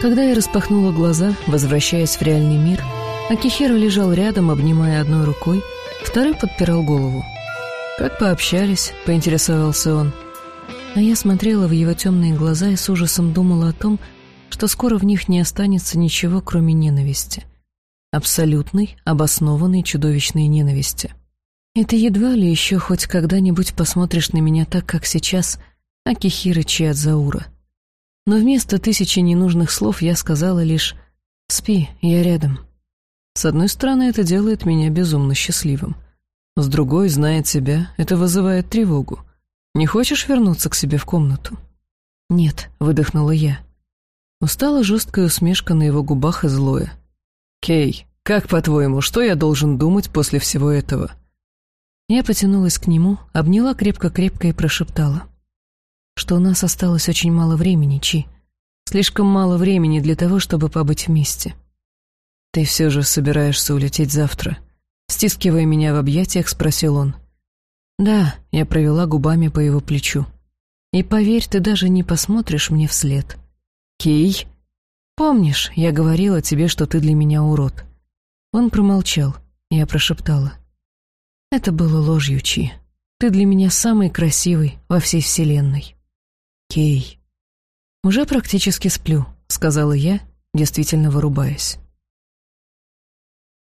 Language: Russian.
Когда я распахнула глаза, возвращаясь в реальный мир, Акихиро лежал рядом, обнимая одной рукой, второй подпирал голову. «Как пообщались?» — поинтересовался он. А я смотрела в его темные глаза и с ужасом думала о том, что скоро в них не останется ничего, кроме ненависти. Абсолютной, обоснованной, чудовищной ненависти. Это едва ли еще хоть когда-нибудь посмотришь на меня так, как сейчас, Акихира Чиадзаура. Но вместо тысячи ненужных слов я сказала лишь «Спи, я рядом». С одной стороны, это делает меня безумно счастливым. С другой, зная тебя, это вызывает тревогу. Не хочешь вернуться к себе в комнату? «Нет», — выдохнула я. Устала жесткая усмешка на его губах и злое. «Кей, как по-твоему, что я должен думать после всего этого?» Я потянулась к нему, обняла крепко-крепко и прошептала. Что у нас осталось очень мало времени, Чи. Слишком мало времени для того, чтобы побыть вместе. «Ты все же собираешься улететь завтра?» Стискивая меня в объятиях, спросил он. «Да», — я провела губами по его плечу. «И поверь, ты даже не посмотришь мне вслед». «Кей?» «Помнишь, я говорила тебе, что ты для меня урод?» Он промолчал, я прошептала. «Это было ложью, Чи. Ты для меня самый красивый во всей вселенной». «Кей». «Уже практически сплю», — сказала я, действительно вырубаясь.